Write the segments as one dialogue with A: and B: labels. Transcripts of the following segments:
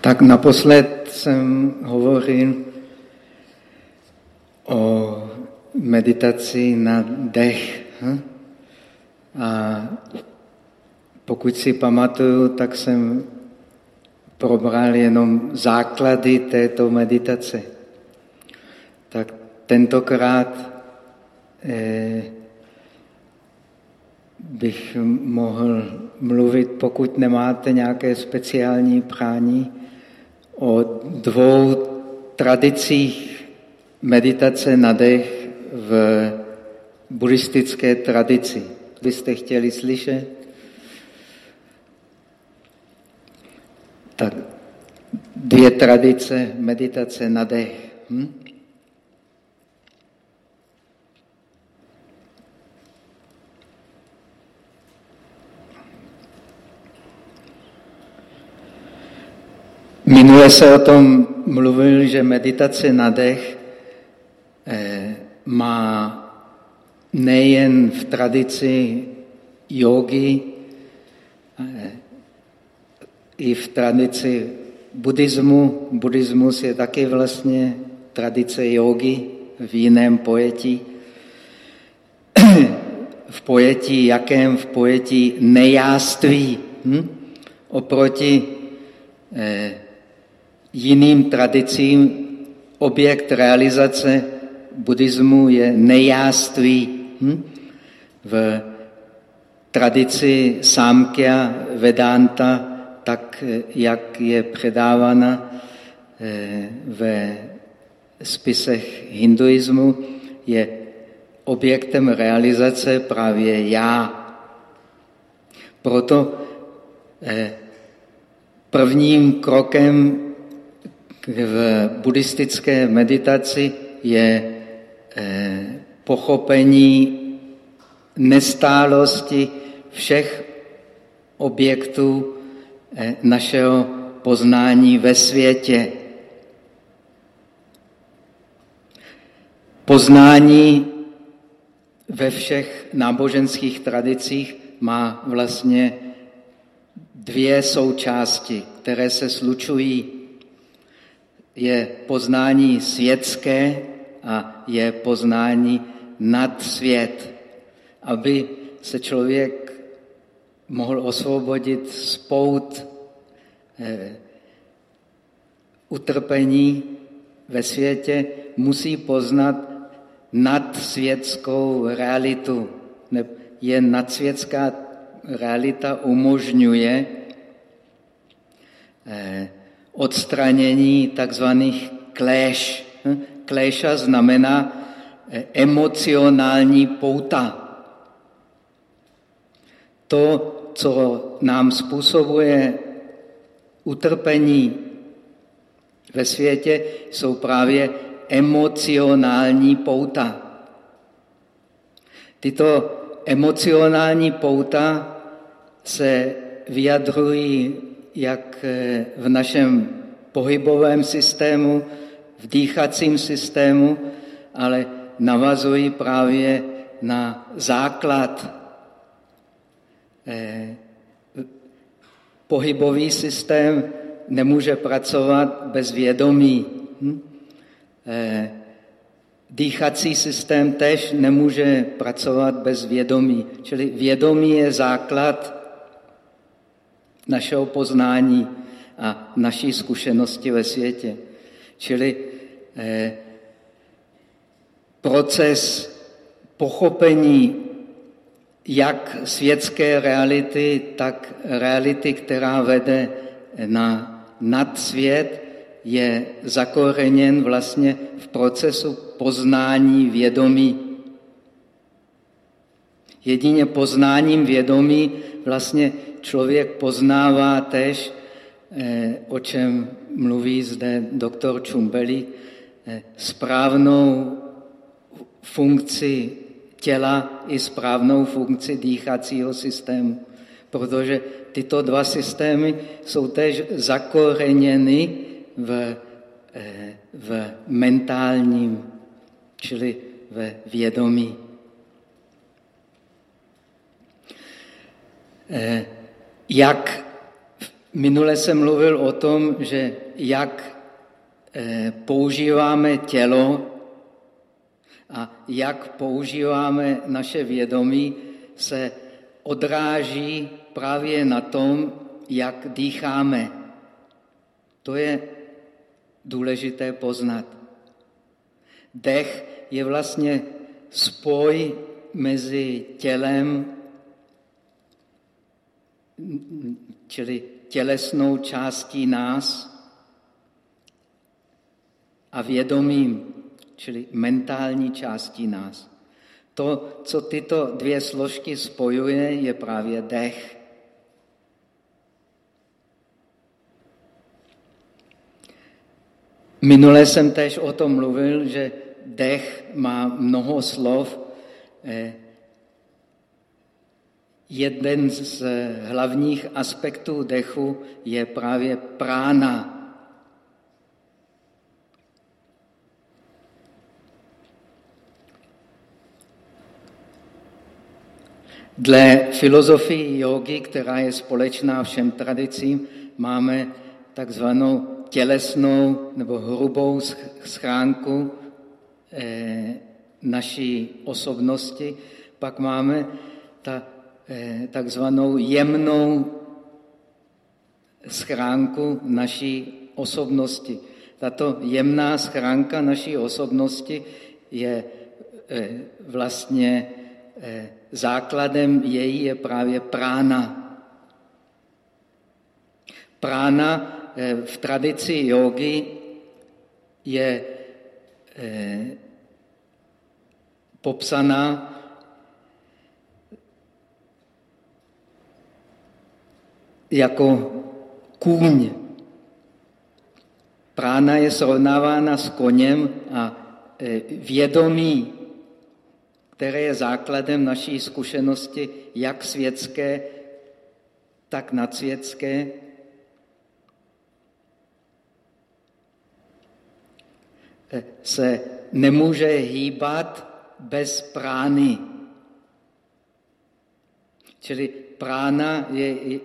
A: Tak naposled jsem hovoril o meditaci na dech. Hm? A pokud si pamatuju, tak jsem probral jenom základy této meditace. Tak tentokrát eh, bych mohl mluvit, pokud nemáte nějaké speciální prání, o dvou tradicích meditace na dech v buddhistické tradici. Byste chtěli slyšet? Tak dvě tradice meditace na dech. Hm? Minule se o tom mluvil, že meditace na dech eh, má nejen v tradici jogy, eh, i v tradici buddhismu. Buddhismus je taky vlastně tradice jogy v jiném pojetí. v pojetí jakém? V pojetí nejáství. Hm? Oproti eh, jiným tradicím objekt realizace buddhismu je nejáství. Hm? V tradici Samkhya Vedanta, tak jak je předávána eh, ve spisech hinduismu, je objektem realizace právě já. Proto eh, prvním krokem v buddhistické meditaci je eh, pochopení nestálosti všech objektů eh, našeho poznání ve světě. Poznání ve všech náboženských tradicích má vlastně dvě součásti, které se slučují je poznání světské a je poznání nad svět. Aby se člověk mohl osvobodit z pout eh, utrpení ve světě, musí poznat nadsvětskou realitu. Je nadsvětská realita umožňuje eh, odstranění takzvaných kléš. Hm? Kléša znamená eh, emocionální pouta. To, co nám způsobuje utrpení ve světě, jsou právě emocionální pouta. Tyto emocionální pouta se vyjadrují jak eh, v našem pohybovém systému, v dýchacím systému, ale navazují právě na základ. Eh, pohybový systém nemůže pracovat bez vědomí. Hm? Eh, dýchací systém tež nemůže pracovat bez vědomí. Čili vědomí je základ našeho poznání a naší zkušenosti ve světě. Čili eh, proces pochopení jak světské reality, tak reality, která vede na nadsvět, je zakoreněn vlastně v procesu poznání vědomí. Jedině poznáním vědomí vlastně člověk poznává tež, eh, o čem mluví zde doktor Čumbeli, eh, správnou funkci těla i správnou funkci dýchacího systému. Protože tyto dva systémy jsou tež zakoreněny v, eh, v mentálním, čili ve vědomí. Jak Minule jsem mluvil o tom, že jak eh, používáme tělo a jak používáme naše vědomí, se odráží právě na tom, jak dýcháme. To je důležité poznat. Dech je vlastně spoj mezi tělem, čili tělesnou částí nás a vědomím, čili mentální částí nás. To, co tyto dvě složky spojuje, je právě dech. Minule jsem tež o tom mluvil, že dech má mnoho slov. Jeden z hlavních aspektů dechu je právě prána. Dle filozofii jogy, která je společná všem tradicím, máme takzvanou tělesnou nebo hrubou schránku eh, naší osobnosti, pak máme ta takzvanou jemnou schránku naší osobnosti. Tato jemná schránka naší osobnosti je eh, vlastně základem její je právě prána. Prána Eh, v tradici jogy je eh, popsaná jako kůň. Prána je srovnávána s koněm a eh, vědomí, které je základem naší zkušenosti, jak světské, tak nadsvětské, se nemůže hýbat bez prány. Čili prána je,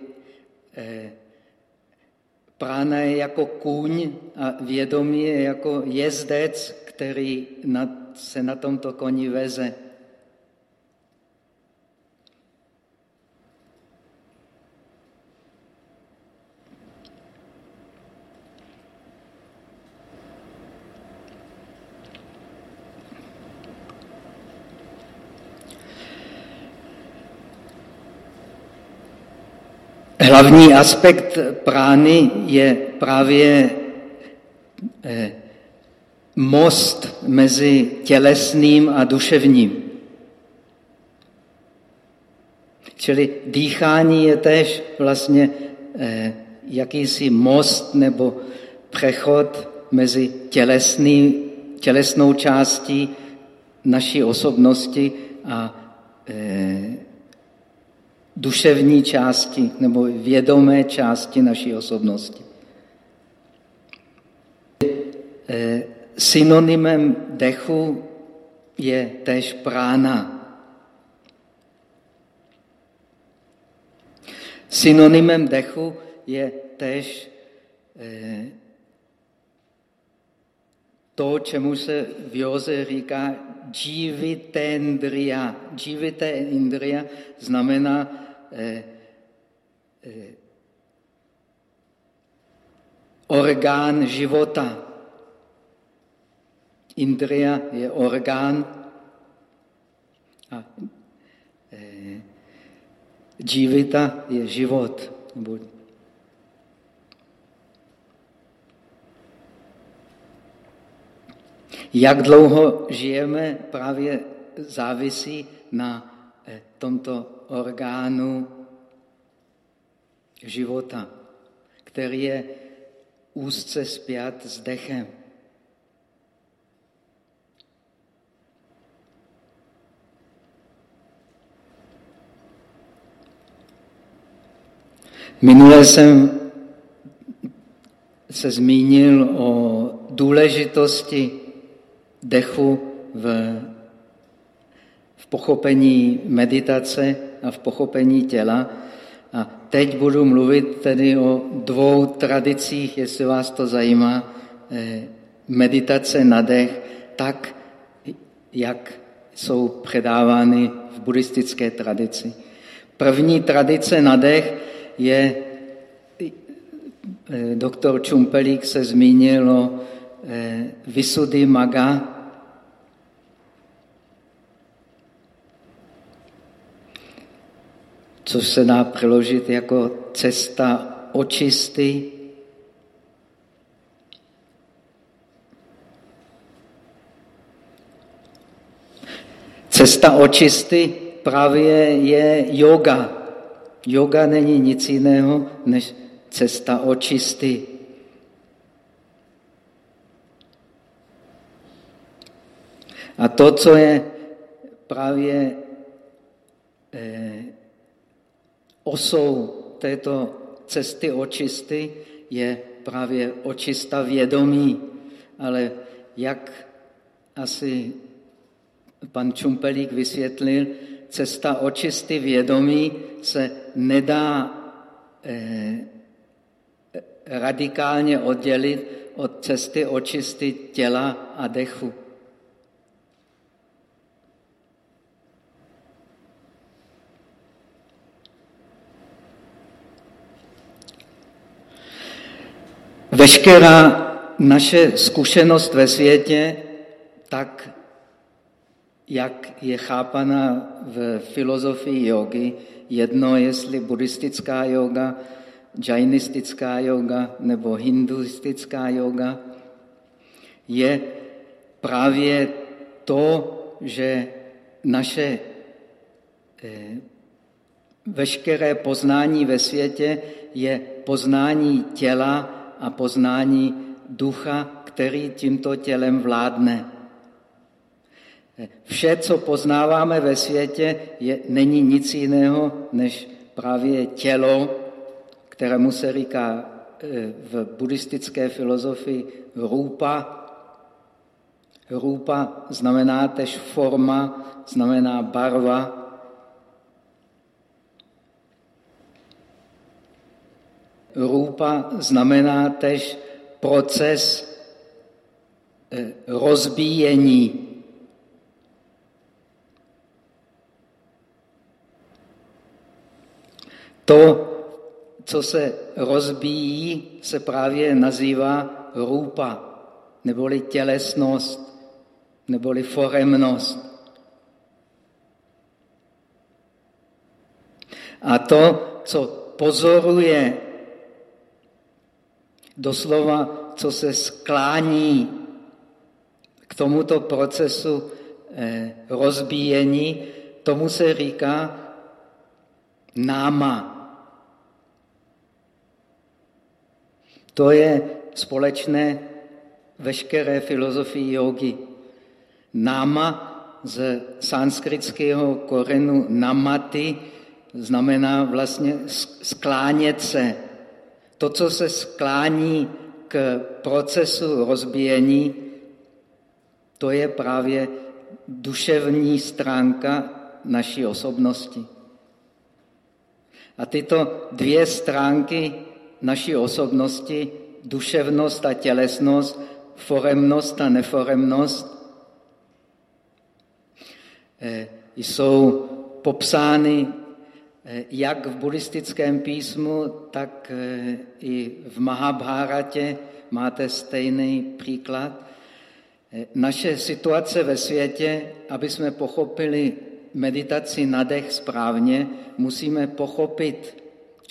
A: prána je jako kůň a vědomí je jako jezdec, který se na tomto koni veze. Hlavní aspekt prány je právě eh, most mezi tělesným a duševním. Čili dýchání je tež vlastně eh, jakýsi most nebo přechod mezi tělesný, tělesnou částí naší osobnosti a eh, duševní části nebo vědomé části naší osobnosti. Eh, synonymem dechu je též prána. Synonymem dechu je též eh, to, čemu se v Joze říká dživitendria. Dživitendria znamená orgán života. Indria je orgán a eh, dživita je život. Jak dlouho žijeme, právě závisí na eh, tomto orgánu života, který je úzce spjat s dechem. Minule jsem se zmínil o důležitosti dechu v, v pochopení meditace a v pochopení těla. A teď budu mluvit tedy o dvou tradicích, jestli vás to zajímá, eh, meditace na dech, tak, jak jsou předávány v buddhistické tradici. První tradice na dech je, eh, doktor Čumpelík se zmínil o eh, Vysudy Maga, což se dá přeložit jako cesta očisty. Cesta očisty právě je yoga. Yoga není nic jiného než cesta očisty. A to, co je právě eh, osou této cesty očisty je právě očista vědomí. Ale jak asi pan Čumpelík vysvětlil, cesta očisty vědomí se nedá eh, radikálně oddělit od cesty očisty těla a dechu. Veškerá naše zkušenost ve světě, tak jak je chápaná v filozofii jogy, jedno jestli buddhistická yoga, džajnistická yoga nebo hinduistická yoga, je právě to, že naše eh, veškeré poznání ve světě je poznání těla a poznání ducha, který tímto tělem vládne. Vše, co poznáváme ve světě, je, není nic jiného než právě tělo, kterému se říká e, v buddhistické filozofii růpa. Růpa znamená tež forma, znamená barva, Rupa znamená tež proces eh, rozbíjení. To, co se rozbíjí, se právě nazývá rupa, neboli tělesnost, neboli foremnost. A to, co pozoruje doslova, co se sklání k tomuto procesu eh, rozbíjení, tomu se říká náma. To je společné veškeré filozofii jogy. Náma z sanskritského korenu namaty znamená vlastně sklánět se, to, co se sklání k procesu rozbíjení, to je právě duševní stránka naší osobnosti. A tyto dvě stránky naší osobnosti, duševnost a tělesnost, foremnost a neforemnost, eh, jsou popsány jak v buddhistickém písmu, tak eh, i v Mahabharatě máte stejný příklad. Eh, naše situace ve světě, aby jsme pochopili meditaci na dech správně, musíme pochopit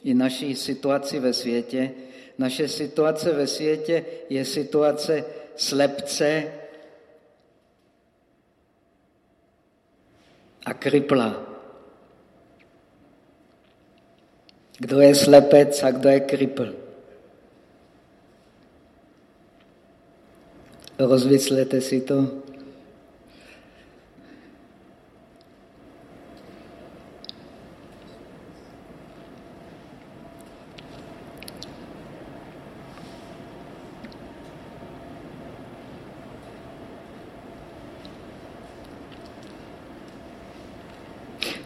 A: i naši situaci ve světě. Naše situace ve světě je situace slepce a kripla. Kdo je slepec a kdo je kripl? Rozmyslete si to.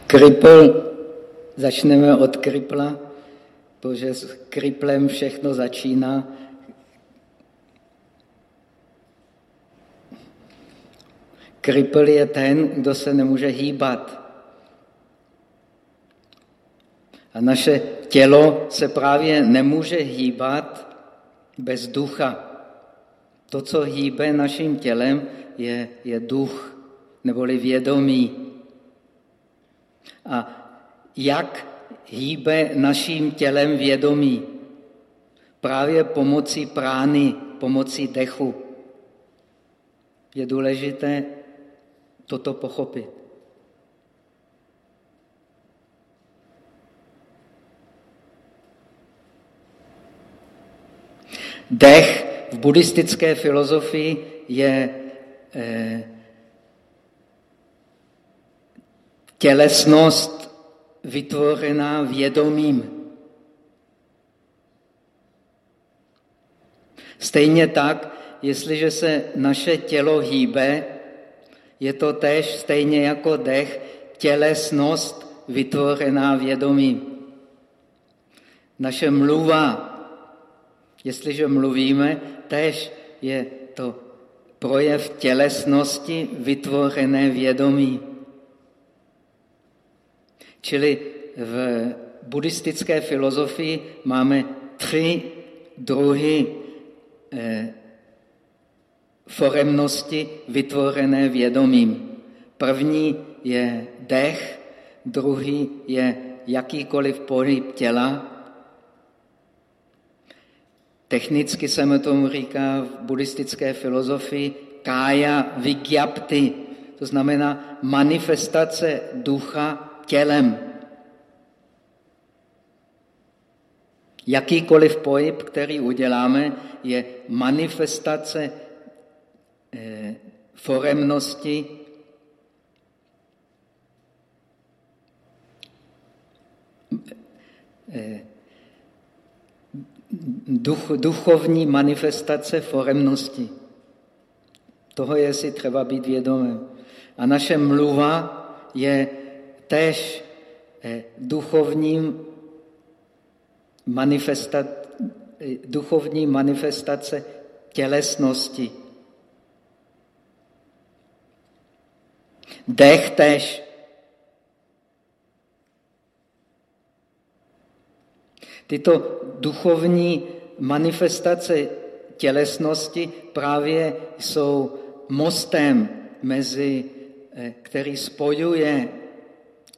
A: Kripl, začneme od kripla. To, že s kriplem všechno začíná, Kripl je ten, kdo se nemůže hýbat. A naše tělo se právě nemůže hýbat bez ducha. To, co hýbe naším tělem, je, je duch, neboli vědomí. A jak hýbe naším tělem vědomí? Právě pomocí prány, pomocí dechu. Je důležité toto pochopit. Dech v buddhistické filozofii je eh, tělesnost vytvořená vědomím. Stejně tak, jestliže se naše tělo hýbe, je to tež stejně jako dech, tělesnost vytvořená vědomím. Naše mluva, jestliže mluvíme, tež je to projev tělesnosti vytvořené vědomí. Čili v buddhistické filozofii máme tři druhy eh, foremnosti vytvořené vědomím. První je dech, druhý je jakýkoliv pohyb těla. Technicky se tomu říká v buddhistické filozofii kája vigyapty, to znamená manifestace ducha tělem. Jakýkoliv pohyb, který uděláme, je manifestace eh, foremnosti eh, duch, duchovní manifestace foremnosti. Toho je si třeba být vědomým. A naše mluva je též eh, duchovním manifestat, eh, duchovní manifestace tělesnosti. Dech tež. Tyto duchovní manifestace tělesnosti právě jsou mostem, mezi, eh, který spojuje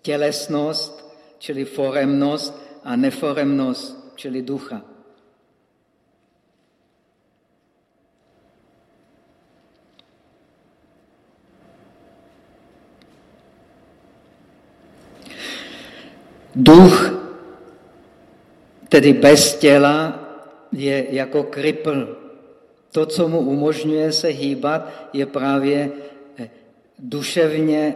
A: tělesnost, čili foremnost, a neforemnost, čili ducha. Duch, tedy bez těla, je jako kripl. To, co mu umožňuje se hýbat, je právě eh, duševně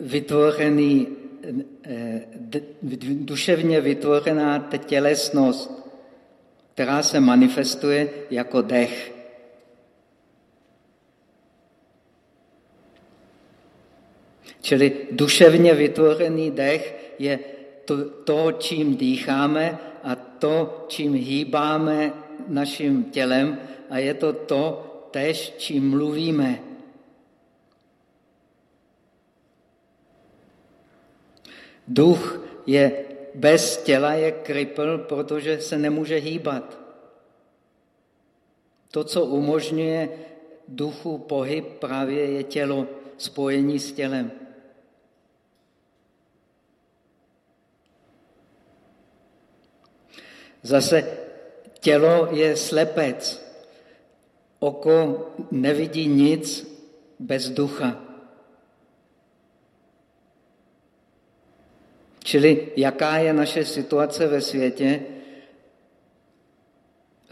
A: vytvořený, eh, duševně vytvořená tělesnost, která se manifestuje jako dech. Čili duševně vytvořený dech je to, to, čím dýcháme a to, čím hýbáme naším tělem a je to to tež, čím mluvíme. Duch je bez těla je kripl, protože se nemůže hýbat. To, co umožňuje duchu pohyb, právě je tělo, spojení s tělem. Zase tělo je slepec. Oko nevidí nic bez ducha. Čili jaká je naše situace ve světě?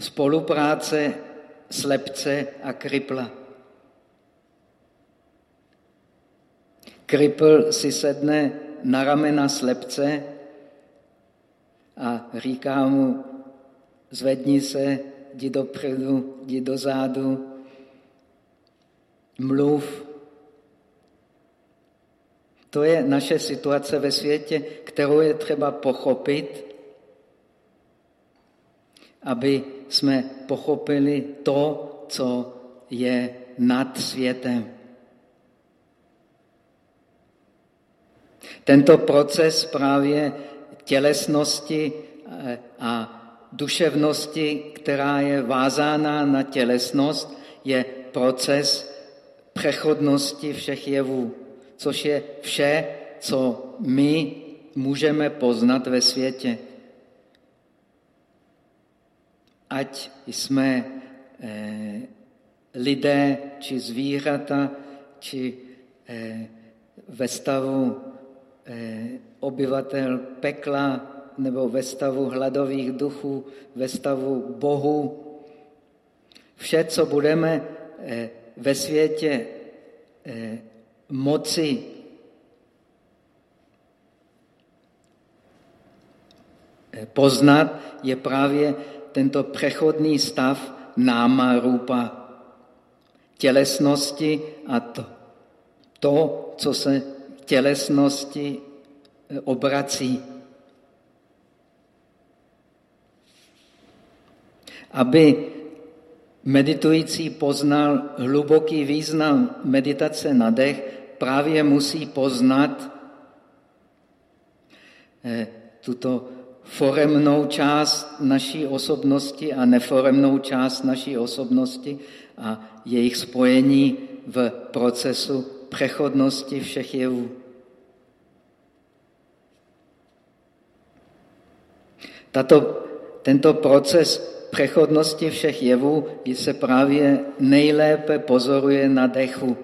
A: Spolupráce slepce a kripla. Kripl si sedne na ramena slepce a říká mu, zvedni se, jdi dopředu, jdi dozadu, mluv. To je naše situace ve světě, kterou je třeba pochopit, aby jsme pochopili to, co je nad světem. Tento proces právě tělesnosti eh, a duševnosti, která je vázána na tělesnost, je proces přechodnosti všech jevů, což je vše, co my můžeme poznat ve světě. Ať jsme eh, lidé, či zvířata, či eh, ve stavu eh, obyvatel pekla, nebo ve stavu hladových duchů, ve stavu Bohu. Vše, co budeme eh, ve světě eh, moci eh, poznat, je právě tento přechodný stav náma rupa, tělesnosti a to, to co se tělesnosti obrací. aby meditující poznal hluboký význam meditace na dech, právě musí poznat eh, tuto foremnou část naší osobnosti a neforemnou část naší osobnosti a jejich spojení v procesu přechodnosti všech jevů. Tato, tento proces přechodnosti všech jevů se právě nejlépe pozoruje na dechu.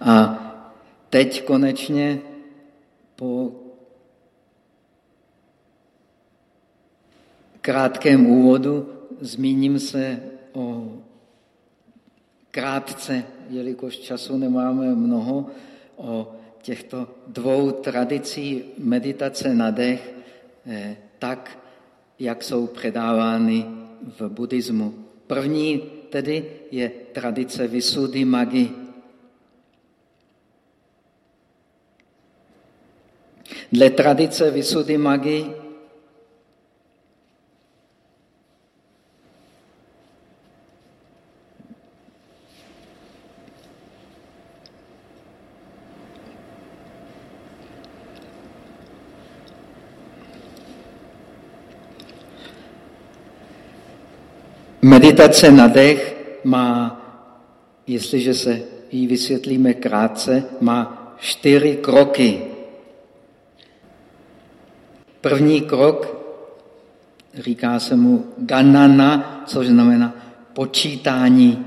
A: A teď konečně po krátkém úvodu zmíním se o krátce, jelikož času nemáme mnoho, o těchto dvou tradicí meditace na dech eh, tak, jak jsou předávány v buddhismu. První tedy je tradice Vysudy Magi. Dle tradice Vysudy Magi Meditace na dech má, jestliže se ji vysvětlíme krátce, má čtyři kroky. První krok, říká se mu ganana, což znamená počítání.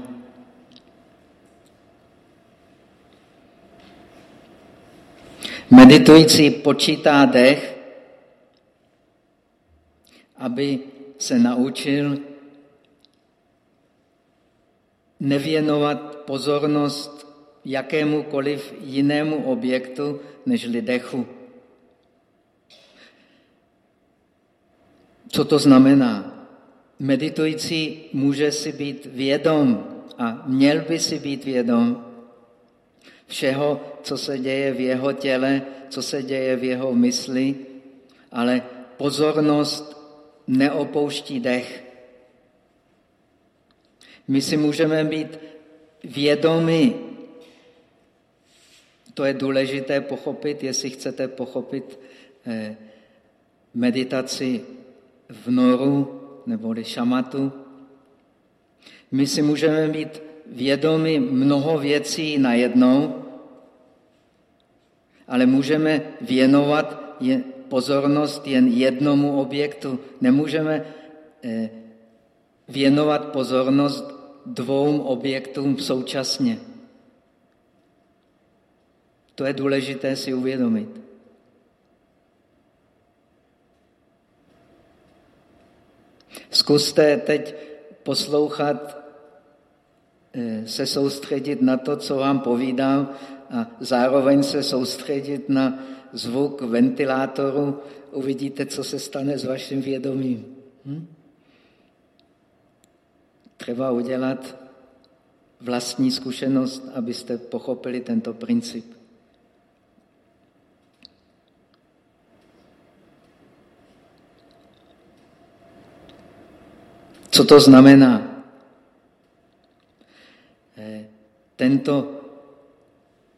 A: Meditující počítá dech, aby se naučil nevěnovat pozornost jakémukoliv jinému objektu než dechu. Co to znamená? Meditující může si být vědom a měl by si být vědom všeho, co se děje v jeho těle, co se děje v jeho mysli, ale pozornost neopouští dech. My si můžeme být vědomi, to je důležité pochopit, jestli chcete pochopit eh, meditaci v noru neboli šamatu. My si můžeme být vědomi mnoho věcí najednou, ale můžeme věnovat pozornost jen jednomu objektu. Nemůžeme eh, věnovat pozornost dvou objektům současně. To je důležité si uvědomit. Zkuste teď poslouchat, eh, se soustředit na to, co vám povídám a zároveň se soustředit na zvuk ventilátoru. Uvidíte, co se stane s vaším vědomím. Hm? třeba udělat vlastní zkušenost, abyste pochopili tento princip. Co to znamená? Eh, tento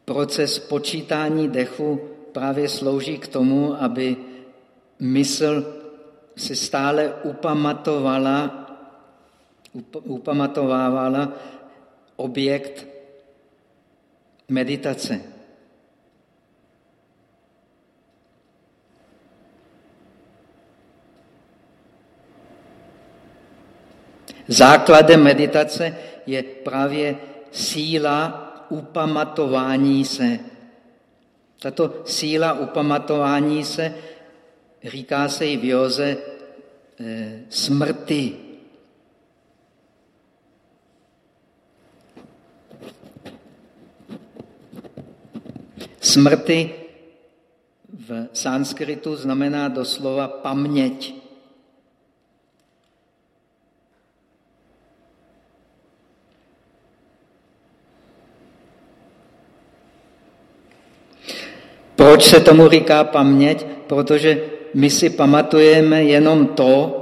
A: proces počítání dechu právě slouží k tomu, aby mysl si stále upamatovala, upamatovávala objekt meditace. Základem meditace je právě síla upamatování se. Tato síla upamatování se říká se i v Joze e, smrti. Smrti v sanskritu znamená doslova paměť. Proč se tomu říká paměť? Protože my si pamatujeme jenom to,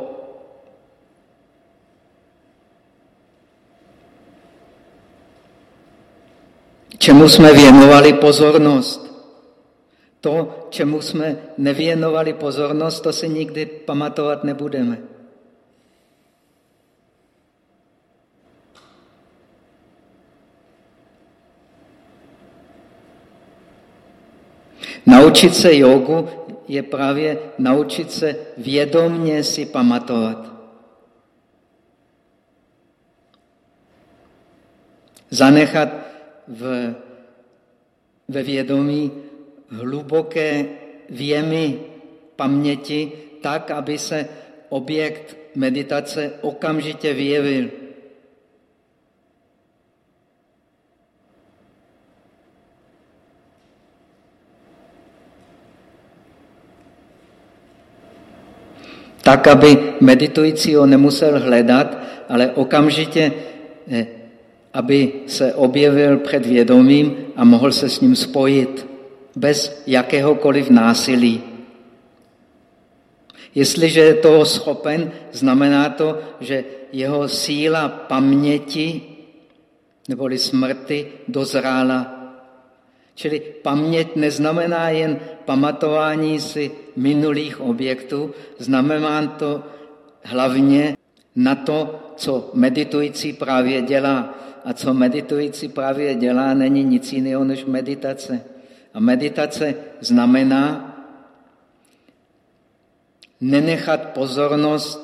A: čemu jsme věnovali pozornost. To, čemu jsme nevěnovali pozornost, to si nikdy pamatovat nebudeme. Naučit se jogu je právě naučit se vědomně si pamatovat. Zanechat v, ve vědomí hluboké věmy paměti tak, aby se objekt meditace okamžitě vyjevil. Tak, aby meditující ho nemusel hledat, ale okamžitě, eh, aby se objevil před vědomím a mohl se s ním spojit bez jakéhokoliv násilí. Jestliže je toho schopen, znamená to, že jeho síla paměti neboli smrti dozrála Čili paměť neznamená jen pamatování si minulých objektů, znamená to hlavně na to, co meditující právě dělá. A co meditující právě dělá, není nic jiného než meditace. A meditace znamená nenechat pozornost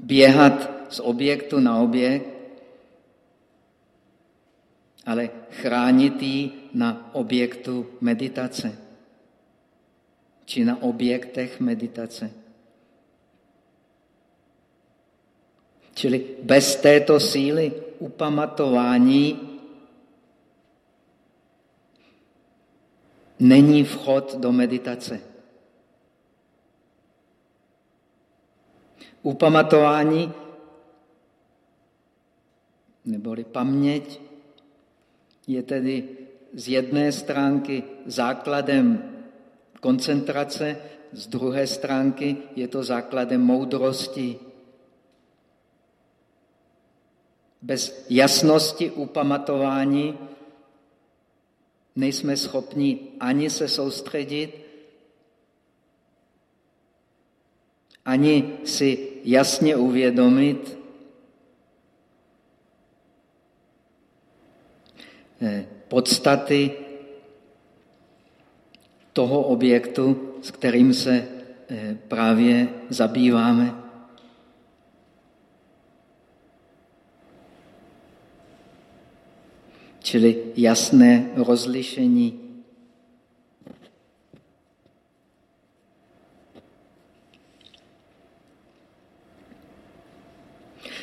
A: běhat z objektu na objekt, ale chránit ji na objektu meditace, či na objektech meditace. Čili bez této síly upamatování není vchod do meditace. Upamatování neboli paměť je tedy z jedné stránky základem koncentrace, z druhé stránky je to základem moudrosti. Bez jasnosti upamatování nejsme schopni ani se soustředit, ani si jasně uvědomit, Eh, podstaty toho objektu, s kterým se eh, právě zabýváme. Čili jasné rozlišení.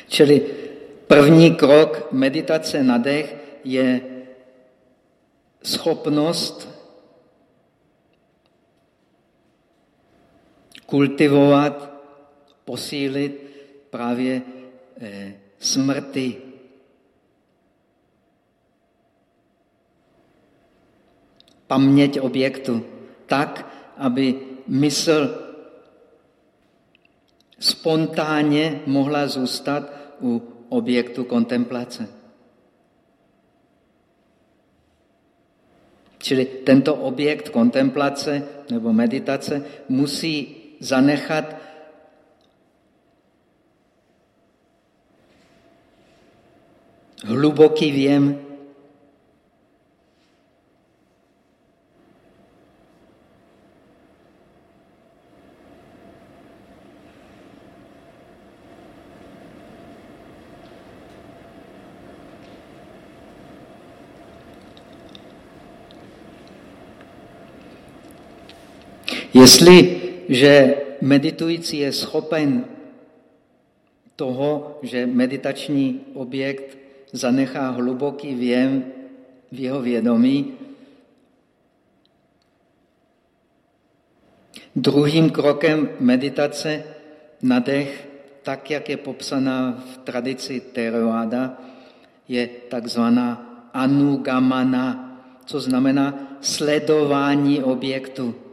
A: Čili první krok meditace na dech je schopnost kultivovat, posílit právě eh, smrti. Paměť objektu tak, aby mysl spontánně mohla zůstat u objektu kontemplace. Čili tento objekt kontemplace nebo meditace musí zanechat hluboký věm Jestliže meditující je schopen toho, že meditační objekt zanechá hluboký věm v jeho vědomí, druhým krokem meditace na dech, tak jak je popsaná v tradici Theravada, je takzvaná anugamana, co znamená sledování objektu.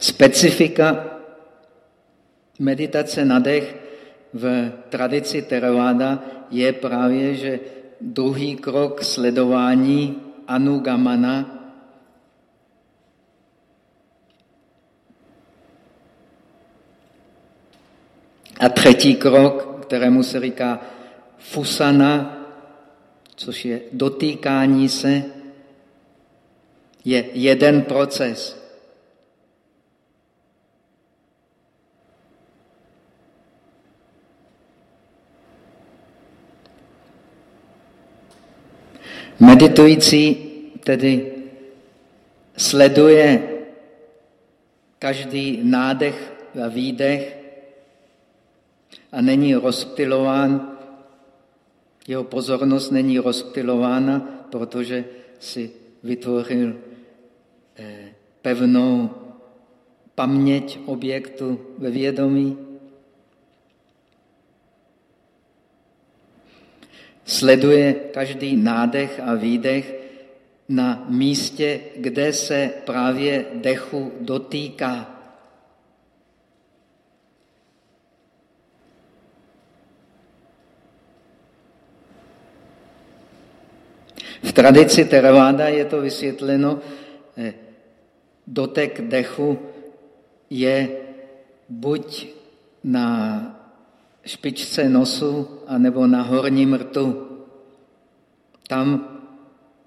A: Specifika meditace na dech v tradici Theravada je právě, že druhý krok sledování anugamana a třetí krok, kterému se říká fusana, což je dotýkání se, je jeden proces. Meditující tedy sleduje každý nádech a výdech a není rozptilován, jeho pozornost není rozptilována, protože si vytvořil eh, pevnou paměť objektu ve vědomí. Sleduje každý nádech a výdech na místě, kde se právě dechu dotýká. V tradici Theravada je to vysvětleno, eh, dotek dechu je buď na špičce nosu anebo na horním rtu. Tam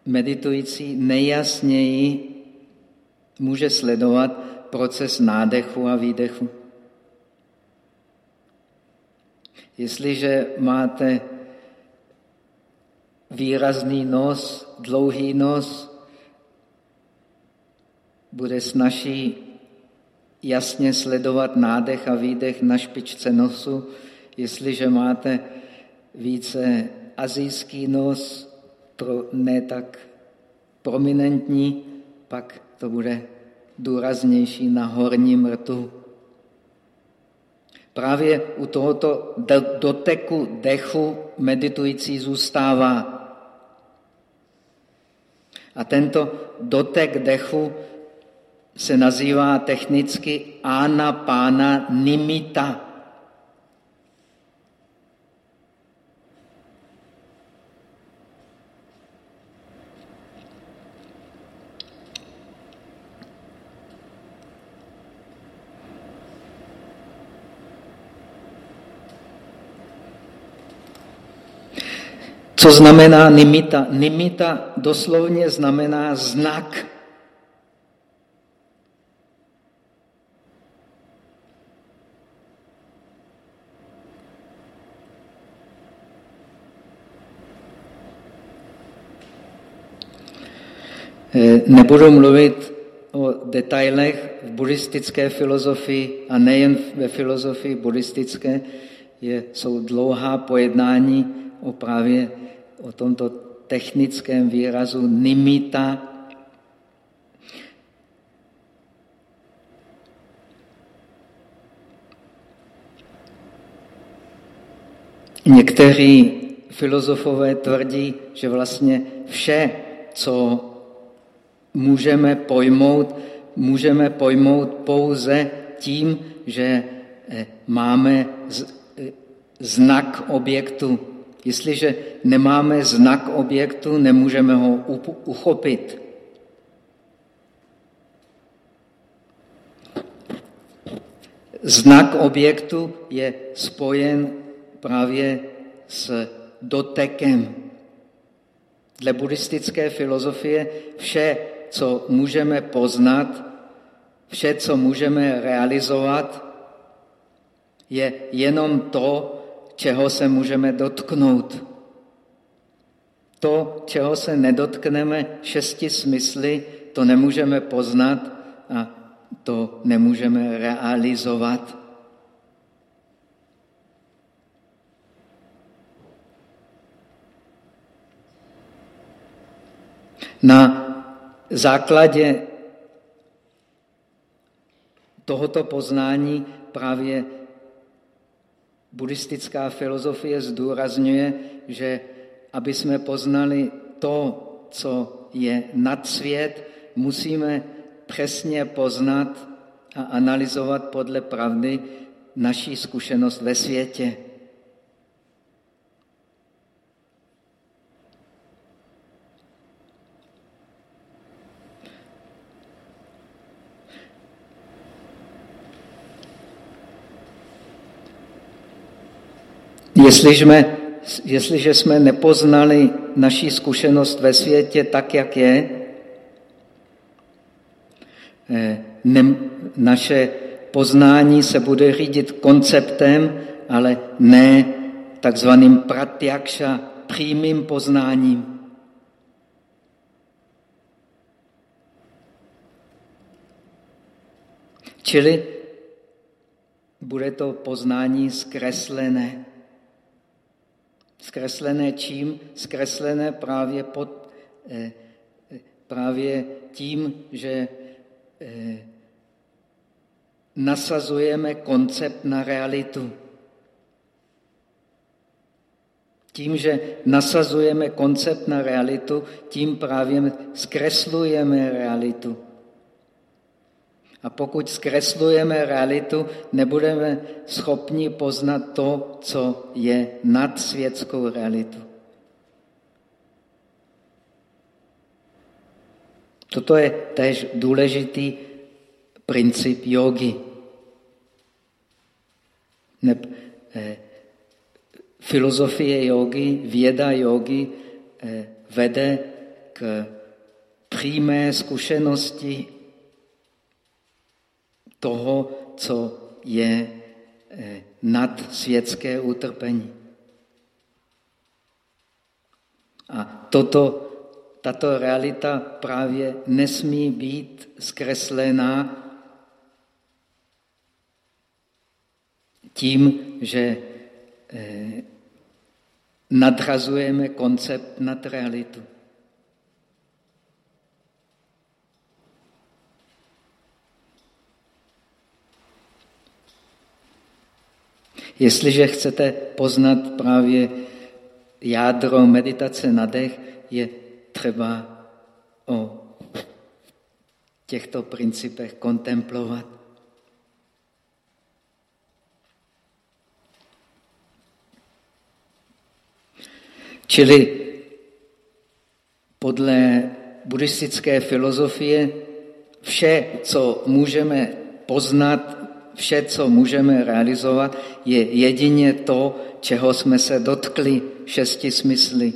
A: meditující nejasněji může sledovat proces nádechu a výdechu. Jestliže máte výrazný nos, dlouhý nos, bude snaží jasně sledovat nádech a výdech na špičce nosu, Jestliže máte více azijský nos, to ne tak prominentní, pak to bude důraznější na horním rtu. Právě u tohoto doteku dechu meditující zůstává. A tento dotek dechu se nazývá technicky pána nimita. Co znamená nimita? Nimita doslovně znamená znak. Eh, nebudu mluvit o detailech v buddhistické filozofii a nejen ve filozofii buddhistické, je, jsou dlouhá pojednání o právě o tomto technickém výrazu nimita. Někteří filozofové tvrdí, že vlastně vše, co můžeme pojmout, můžeme pojmout pouze tím, že eh, máme eh, znak objektu Jestliže nemáme znak objektu, nemůžeme ho uchopit. Znak objektu je spojen právě s dotekem. Dle buddhistické filozofie vše, co můžeme poznat, vše, co můžeme realizovat, je jenom to, čeho se můžeme dotknout. To, čeho se nedotkneme šesti smysly, to nemůžeme poznat a to nemůžeme realizovat. Na základě tohoto poznání právě buddhistická filozofie zdůrazňuje, že aby jsme poznali to, co je nad svět, musíme přesně poznat a analyzovat podle pravdy naší zkušenost ve světě. Jestliže jsme, jestliže jsme nepoznali naší zkušenost ve světě tak, jak je, eh, ne, naše poznání se bude řídit konceptem, ale ne takzvaným pratjakša, přímým poznáním. Čili bude to poznání zkreslené. Zkreslené čím? Zkreslené právě, pod, eh, eh, právě tím, že eh, nasazujeme koncept na realitu. Tím, že nasazujeme koncept na realitu, tím právě zkreslujeme realitu. A pokud zkreslujeme realitu, nebudeme schopni poznat to, co je nad světskou realitu. Toto je též důležitý princip jogy. Ne, eh, filozofie jogy, věda jogy eh, vede k přímé zkušenosti toho, co je eh, nad světské utrpení. A toto, tato realita právě nesmí být zkreslená tím, že eh, nadrazujeme koncept nad realitu. Jestliže chcete poznat právě jádro meditace na dech, je třeba o těchto principech kontemplovat. Čili podle buddhistické filozofie vše, co můžeme poznat vše, co můžeme realizovat, je jedině to, čeho jsme se dotkli šesti smysly.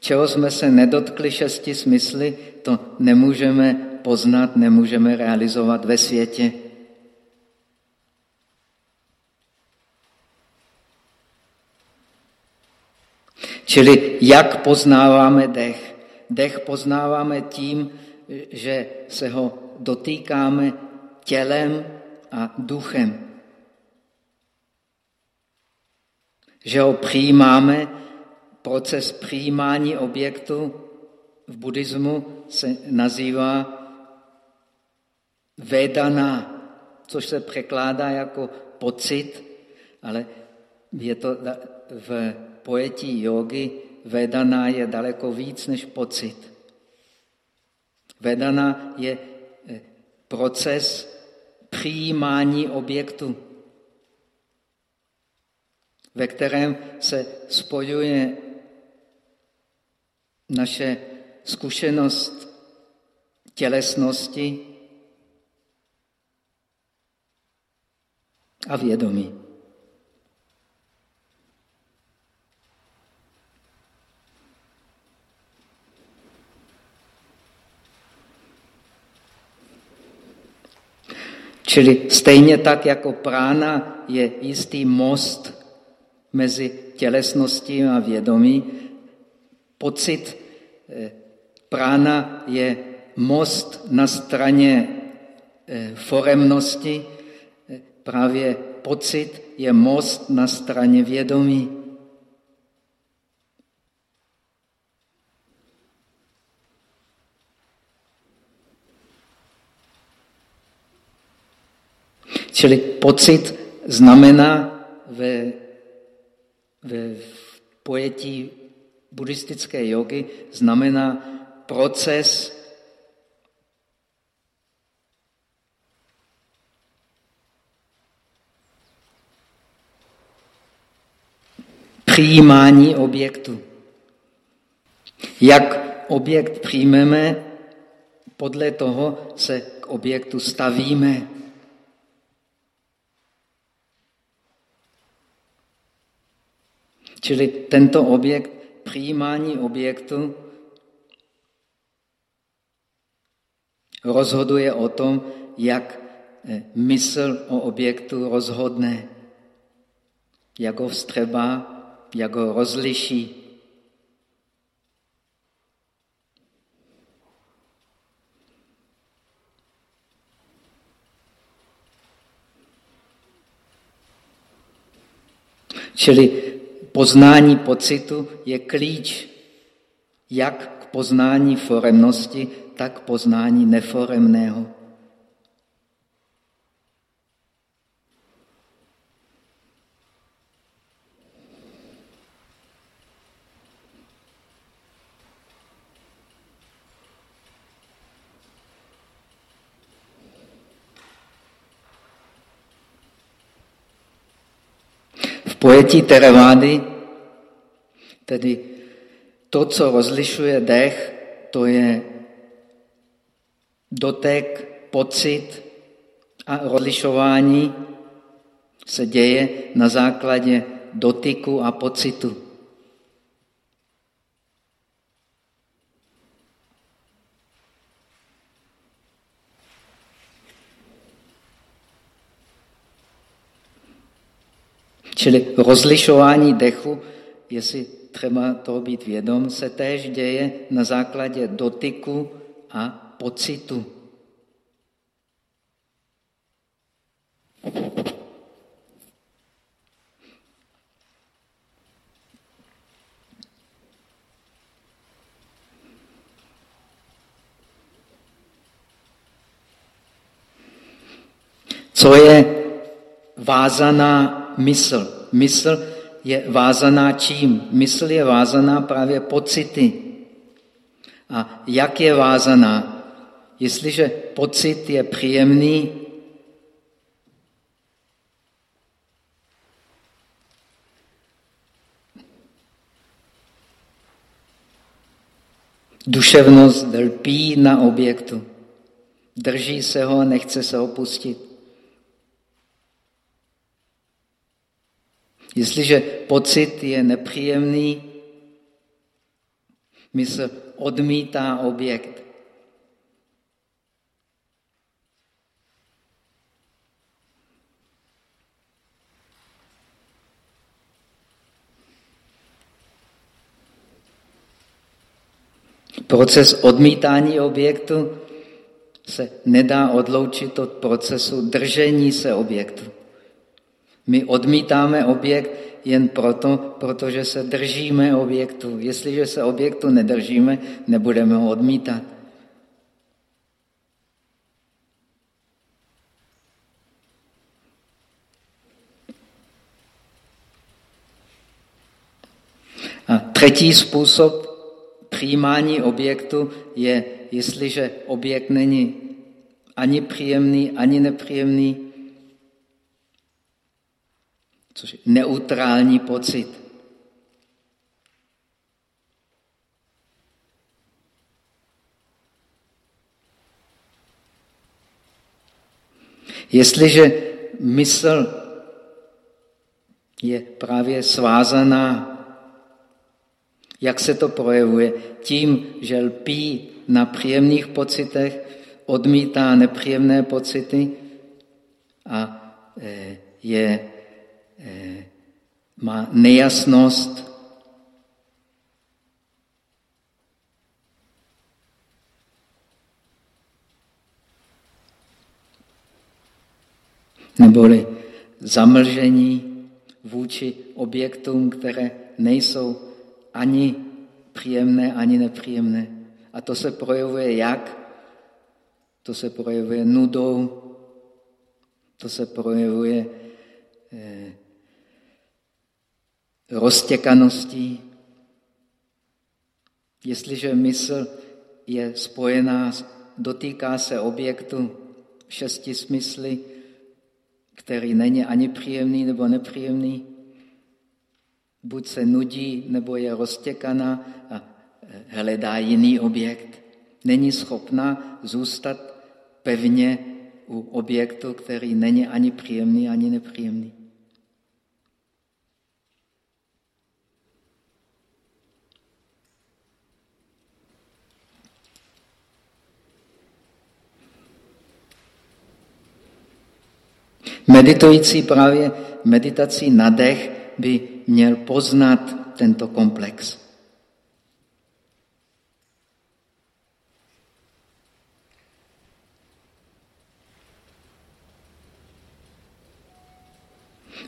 A: Čeho jsme se nedotkli šesti smysly, to nemůžeme poznat, nemůžeme realizovat ve světě. Čili jak poznáváme dech? Dech poznáváme tím, že se ho dotýkáme tělem a duchem. Že ho přijímáme, proces přijímání objektu v buddhismu se nazývá vedana, což se překládá jako pocit, ale je to v pojetí jogy vedana je daleko víc než pocit. Vedana je eh, proces přijímání objektu, ve kterém se spojuje naše zkušenost tělesnosti a vědomí. Čili stejně tak jako prána je jistý most mezi tělesností a vědomí, pocit eh, prána je most na straně eh, foremnosti, eh, právě pocit je most na straně vědomí. Čili pocit znamená ve, ve pojetí buddhistické jogy znamená proces přijímání objektu. Jak objekt přijmeme, podle toho se k objektu stavíme. Čili tento objekt, přijímání objektu, rozhoduje o tom, jak eh, mysl o objektu rozhodne, jak ho vstřebá, jak ho rozliší. Čili Poznání pocitu je klíč jak k poznání foremnosti, tak k poznání neforemného. Pojetí Terevády, tedy to, co rozlišuje dech, to je dotek, pocit a rozlišování se děje na základě dotyku a pocitu. Čili rozlišování dechu, jestli třeba toho být vědom, se též děje na základě dotyku a pocitu. Co je vázaná mysl. Mysl je vázaná čím? Mysl je vázaná právě pocity. A jak je vázaná? Jestliže pocit je příjemný, duševnost lpí na objektu. Drží se ho, nechce se opustit. Jestliže pocit je nepříjemný, mysl odmítá objekt. Proces odmítání objektu se nedá odloučit od procesu držení se objektu. My odmítáme objekt jen proto, protože se držíme objektu. Jestliže se objektu nedržíme, nebudeme ho odmítat. A třetí způsob přijímání objektu je, jestliže objekt není ani příjemný, ani nepříjemný, což je neutrální pocit. Jestliže mysl je právě svázaná, jak se to projevuje? Tím, že lpí na příjemných pocitech, odmítá nepříjemné pocity a e, je, má nejasnost neboli zamlžení vůči objektům, které nejsou ani příjemné, ani nepříjemné. A to se projevuje jak? To se projevuje nudou, to se projevuje eh, roztěkaností. Jestliže mysl je spojená, dotýká se objektu šesti smysly, který není ani příjemný nebo nepříjemný, buď se nudí, nebo je roztěkaná a hledá jiný objekt. Není schopna zůstat pevně u objektu, který není ani příjemný, ani nepříjemný. Meditující právě meditací na dech by měl poznat tento komplex.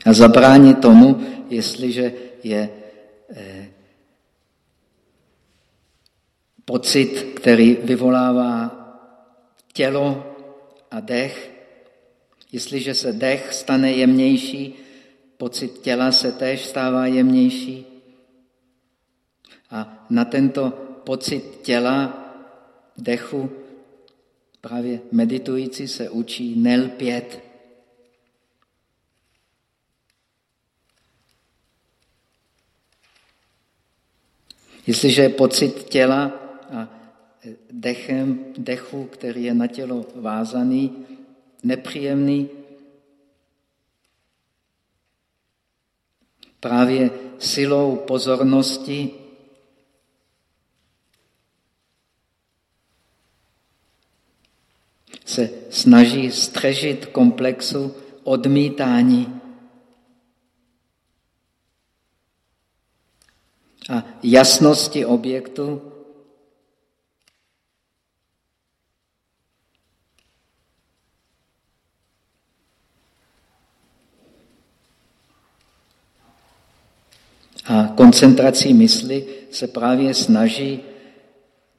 A: A zabránit tomu, jestliže je eh, pocit, který vyvolává tělo a dech, Jestliže se dech stane jemnější, pocit těla se též stává jemnější. A na tento pocit těla, dechu, právě meditující se učí nelpět. Jestliže je pocit těla a dechem, dechu, který je na tělo vázaný, nepříjemný. Právě silou pozornosti se snaží střežit komplexu odmítání. A jasnosti objektu A koncentrací mysli se právě snaží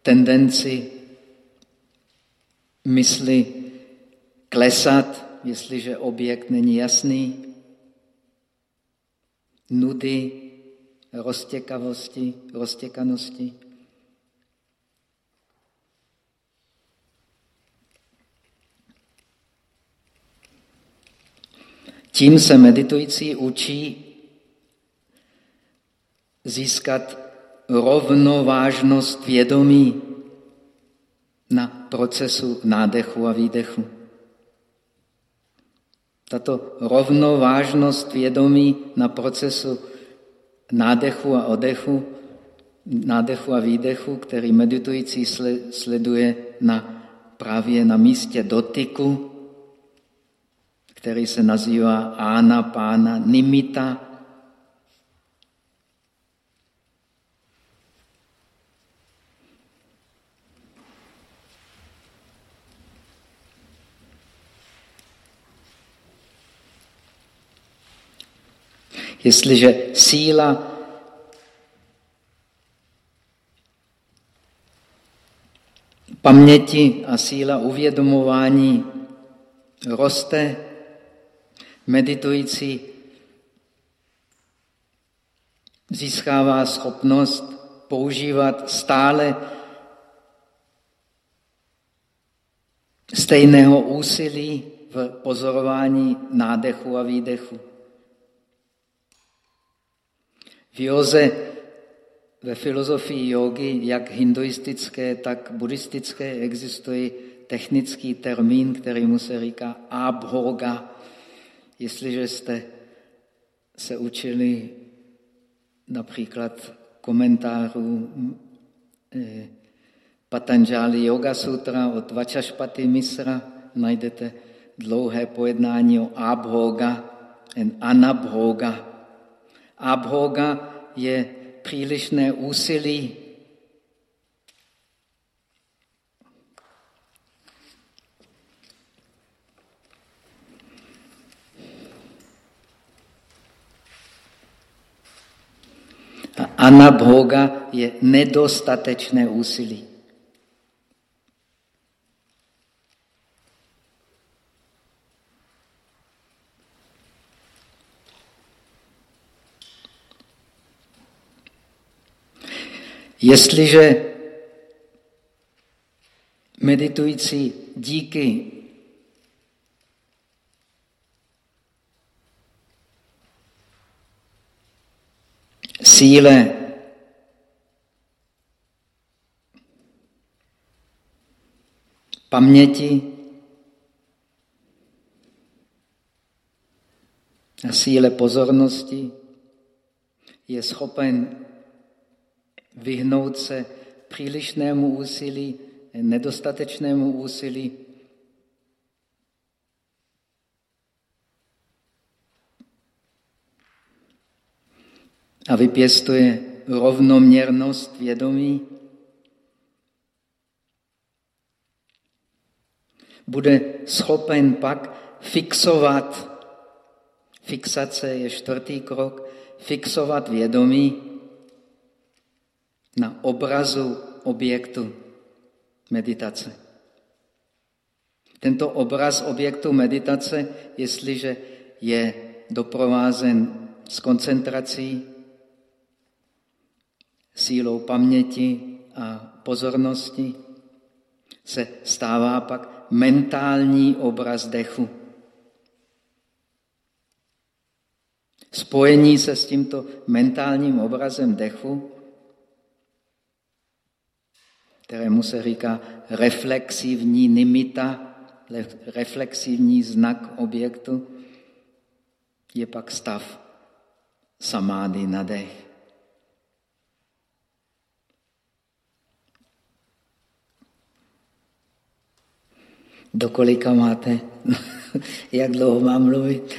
A: tendenci mysli klesat, jestliže objekt není jasný, nudy, roztěkavosti, roztěkanosti. Tím se meditující učí získat rovnovážnost vědomí na procesu nádechu a výdechu. Tato rovnovážnost vědomí na procesu nádechu a odechu, nádechu a výdechu, který meditující sleduje na, právě na místě dotyku, který se nazývá ána, pána, nimita, Jestliže síla paměti a síla uvědomování roste, meditující získává schopnost používat stále stejného úsilí v pozorování nádechu a výdechu. V józe, ve filozofii jogy, jak hinduistické, tak buddhistické, existuje technický termín, který mu se říká abhoga. Jestliže jste se učili například komentářů eh, Patanjali Yoga Sutra od Vachaspati Misra, najdete dlouhé pojednání o abhoga a anabhoga. Abhoga je přílišné úsilí A anabhoga je nedostatečné úsilí. Jestliže meditující díky síle paměti a síle pozornosti je schopen vyhnout se přílišnému úsilí, nedostatečnému úsilí. A vypěstuje rovnoměrnost vědomí. Bude schopen pak fixovat, fixace je čtvrtý krok, fixovat vědomí na obrazu objektu meditace. Tento obraz objektu meditace, jestliže je doprovázen s koncentrací, sílou paměti a pozornosti, se stává pak mentální obraz dechu. Spojení se s tímto mentálním obrazem dechu kterému se říká reflexivní nimita, reflexivní znak objektu, je pak stav samády na dech. Do kolika máte? Jak dlouho mám mluvit?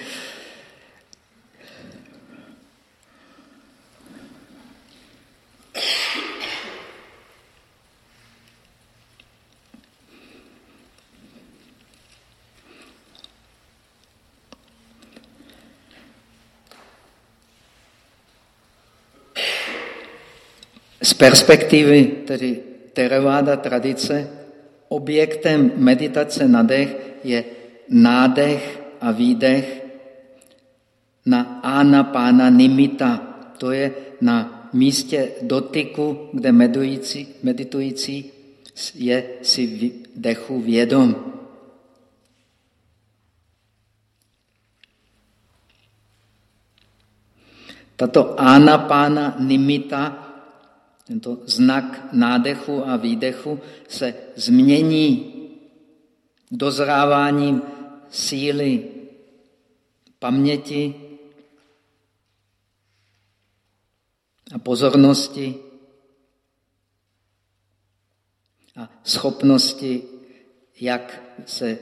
A: Perspektivy tedy Theravada tradice objektem meditace na dech je nádech a výdech na anapána nimita. To je na místě dotyku, kde meditující, meditující je si dechu vědom. Tato anapána nimita tento znak nádechu a výdechu se změní dozráváním síly paměti a pozornosti a schopnosti, jak se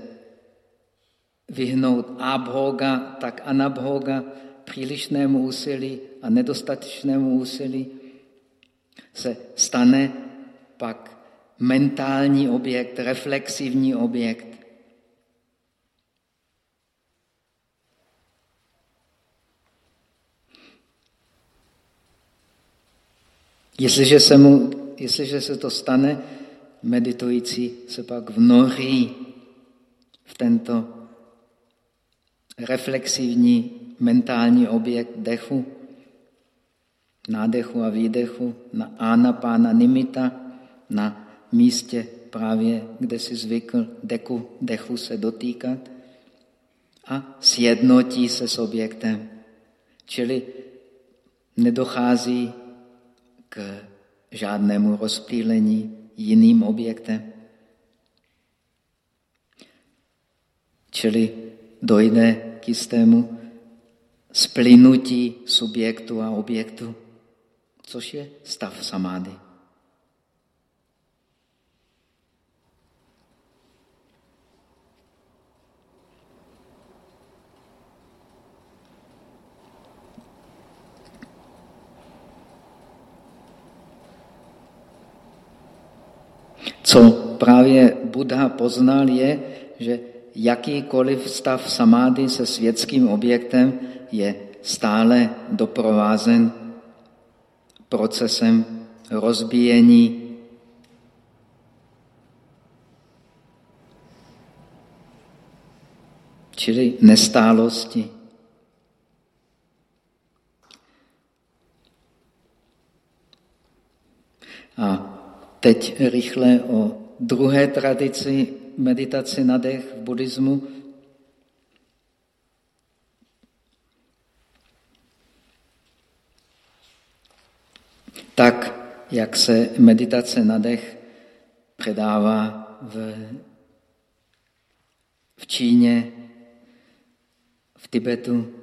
A: vyhnout abhoga, tak anabhoga, přílišnému úsilí a nedostatečnému úsilí se stane pak mentální objekt, reflexivní objekt. Jestliže se, mu, jestliže se to stane, meditující se pak vnoří v tento reflexivní mentální objekt dechu nádechu a výdechu, na anapána nimita, na místě právě, kde si zvykl deku, dechu se dotýkat a sjednotí se s objektem. Čili nedochází k žádnému rozptýlení jiným objektem. Čili dojde k jistému splynutí subjektu a objektu, což je stav samády. Co právě Buddha poznal je, že jakýkoliv stav samády se světským objektem je stále doprovázen procesem rozbíjení čili nestálosti. A teď rychle o druhé tradici meditace na dech v buddhismu. Tak, jak se meditace na dech předává v, v Číně, v Tibetu,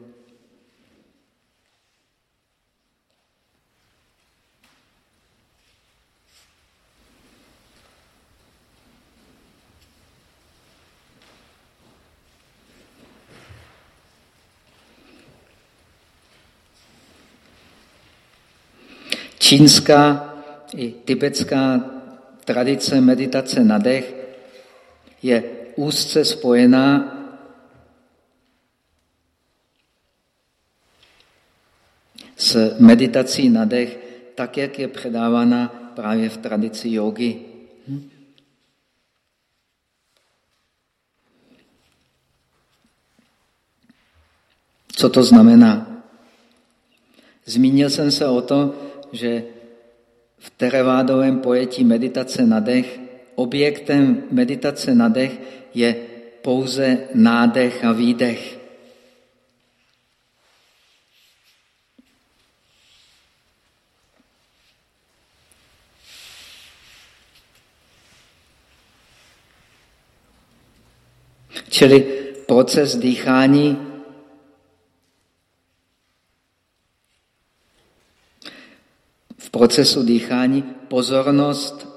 A: Čínská i tibetská tradice meditace na dech je úzce spojená s meditací na dech, tak, jak je předávána právě v tradici jogy. Co to znamená? Zmínil jsem se o to, že v terevádovém pojetí meditace na dech objektem meditace na dech je pouze nádech a výdech. Čili proces dýchání procesu dýchání pozornost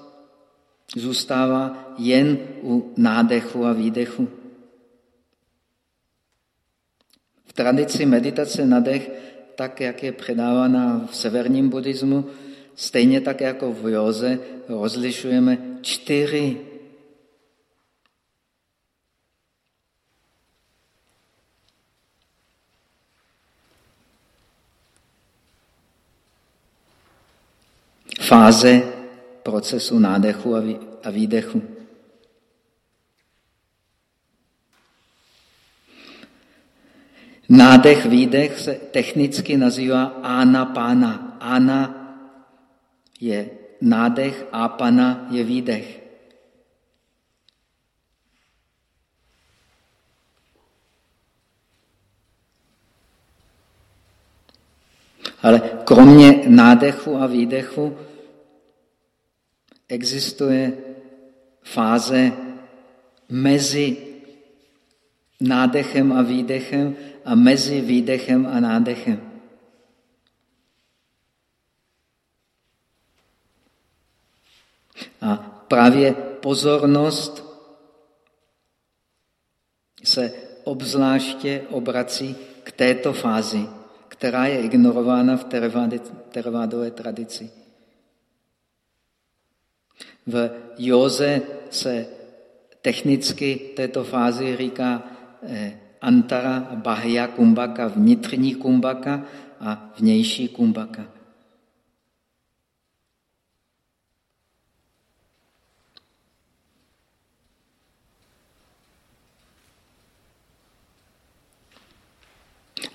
A: zůstává jen u nádechu a výdechu. V tradici meditace na dech, tak jak je předávána v severním buddhismu, stejně tak jako v józe, rozlišujeme čtyři fáze procesu nádechu a výdechu. Nádech, výdech se technicky nazývá anapána. Ana je nádech, apana je výdech. Ale kromě nádechu a výdechu existuje fáze mezi nádechem a výdechem a mezi výdechem a nádechem. A právě pozornost se obzvláště obrací k této fázi, která je ignorována v teravádové tradici. V józe se technicky této fázi říká eh, antara, bahya kumbaka, vnitřní kumbaka a vnější kumbaka.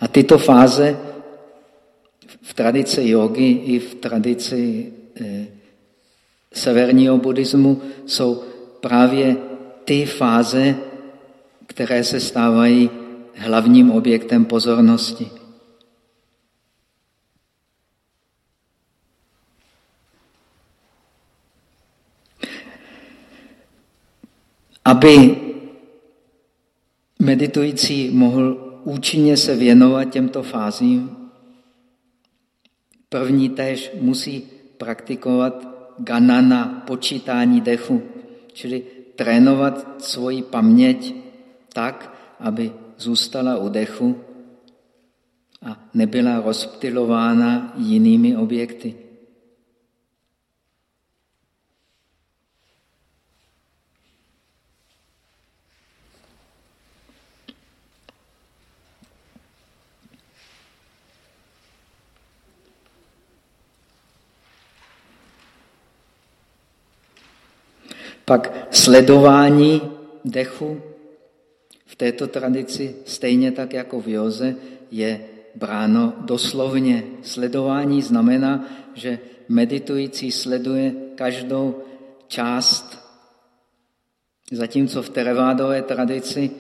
A: A tyto fáze v tradici jogy i v tradici eh, severního buddhismu jsou právě ty fáze, které se stávají hlavním objektem pozornosti. Aby meditující mohl účinně se věnovat těmto fázím, první též musí praktikovat ganana, počítání dechu, čili trénovat svoji paměť tak, aby zůstala u dechu a nebyla rozptilována jinými objekty. Pak sledování dechu v této tradici, stejně tak jako v joze, je bráno doslovně. Sledování znamená, že meditující sleduje každou část, zatímco v terevádové tradici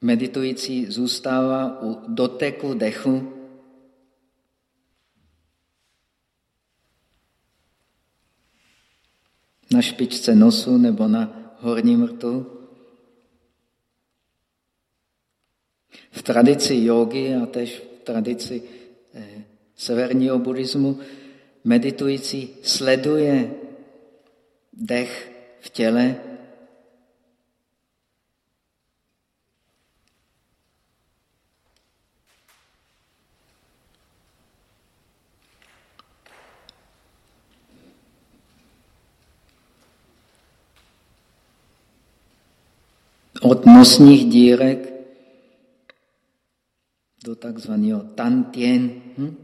A: meditující zůstává u doteku dechu na špičce nosu nebo na horním rtu. V tradici jogy a tež v tradici eh, severního buddhismu meditující sleduje dech v těle od nosních dírek do takzvaného tantien, hm?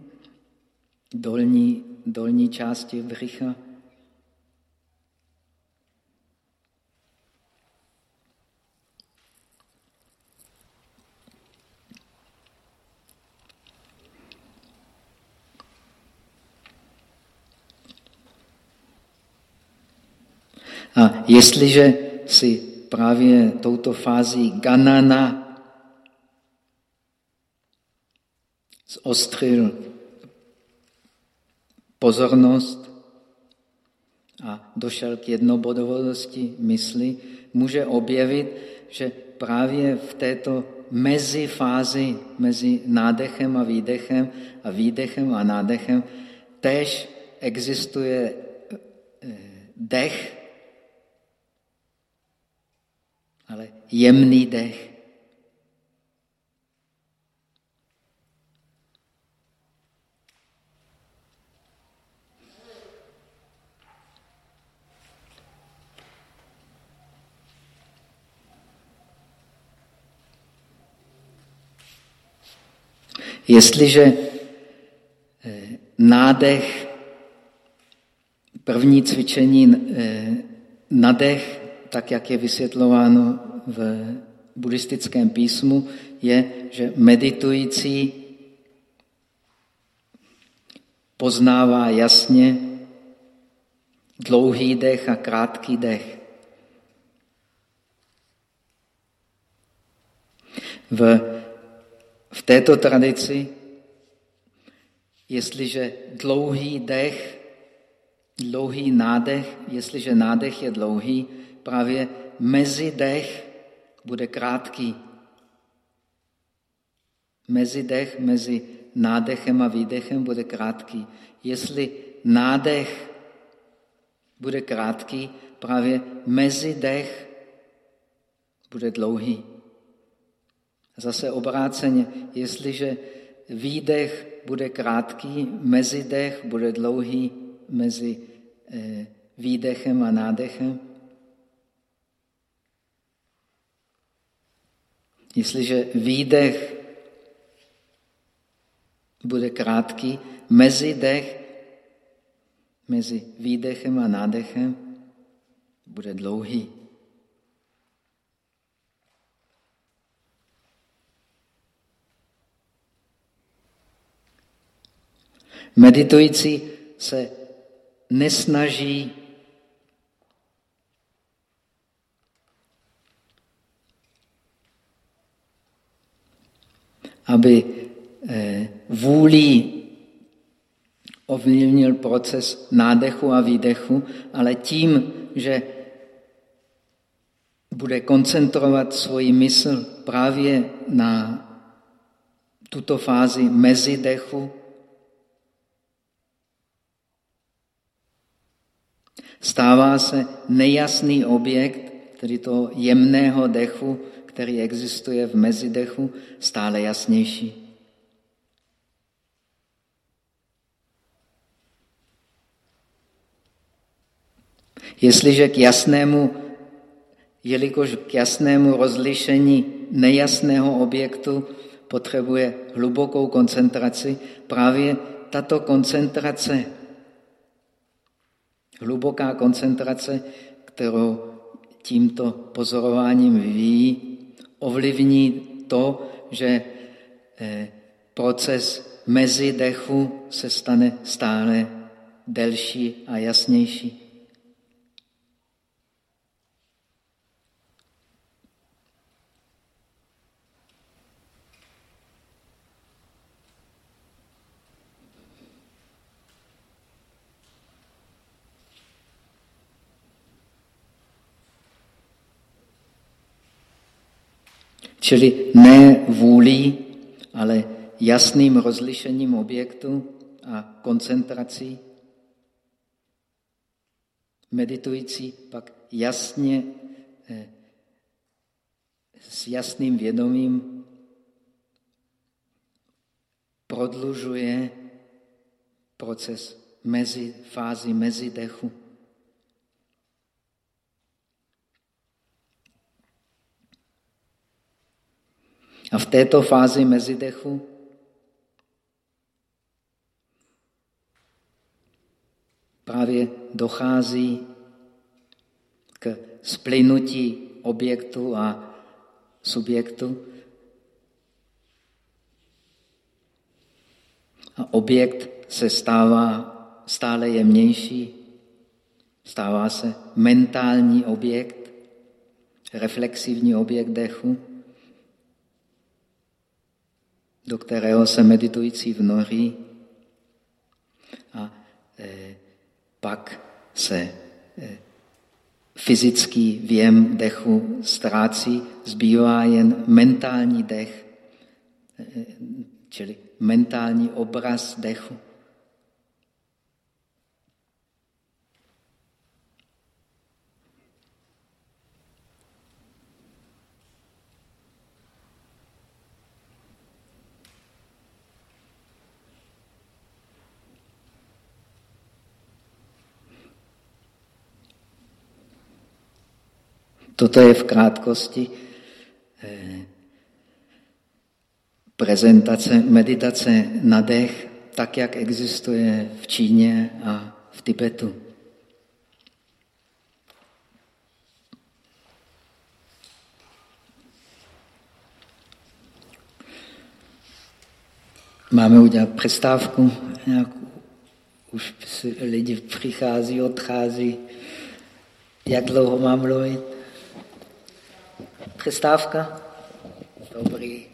A: dolní, dolní části břicha. A jestliže si právě touto fází ganana zostřil pozornost a došel k jednobodovosti mysli, může objevit, že právě v této mezi fázi, mezi nádechem a výdechem a výdechem a nádechem, tež existuje eh, dech, ale jemný dech. Jestliže eh, nádech, první cvičení eh, nadech tak jak je vysvětlováno v buddhistickém písmu, je, že meditující poznává jasně dlouhý dech a krátký dech. V, v této tradici, jestliže dlouhý dech, dlouhý nádech, jestliže nádech je dlouhý, právě mezidech bude krátký. Mezidech mezi nádechem a výdechem bude krátký. Jestli nádech bude krátký, právě mezidech bude dlouhý. Zase obráceně, jestliže výdech bude krátký, mezidech bude dlouhý mezi eh, výdechem a nádechem, Jestliže výdech bude krátký, mezi dech, mezi výdechem a nádechem bude dlouhý. Meditující se nesnaží aby eh, vůlí ovlivnil proces nádechu a výdechu, ale tím, že bude koncentrovat svoji mysl právě na tuto fázi mezidechu, stává se nejasný objekt, tedy toho jemného dechu, který existuje v mezidechu, stále jasnější. Jestliže k jasnému, jelikož k jasnému rozlišení nejasného objektu potřebuje hlubokou koncentraci, právě tato koncentrace, hluboká koncentrace, kterou tímto pozorováním vyvíjí, ovlivní to, že eh, proces mezi dechu se stane stále delší a jasnější. Čili ne vůlí, ale jasným rozlišením objektu a koncentrací. Meditující pak jasně eh, s jasným vědomím prodlužuje proces mezi, fázi mezi dechu. A v této fázi mezidechu právě dochází k splynutí objektu a subjektu. A objekt se stává stále jemnější, stává se mentální objekt, reflexivní objekt dechu do kterého se meditující vnoří a e, pak se e, fyzický věm dechu ztrácí, zbývá jen mentální dech, e, čili mentální obraz dechu. Toto je v krátkosti eh, prezentace meditace na dech, tak jak existuje v Číně a v Tibetu. Máme udělat přestávku, už lidi přichází, odchází. Jak dlouho mám mluvit? Gestavka, dobri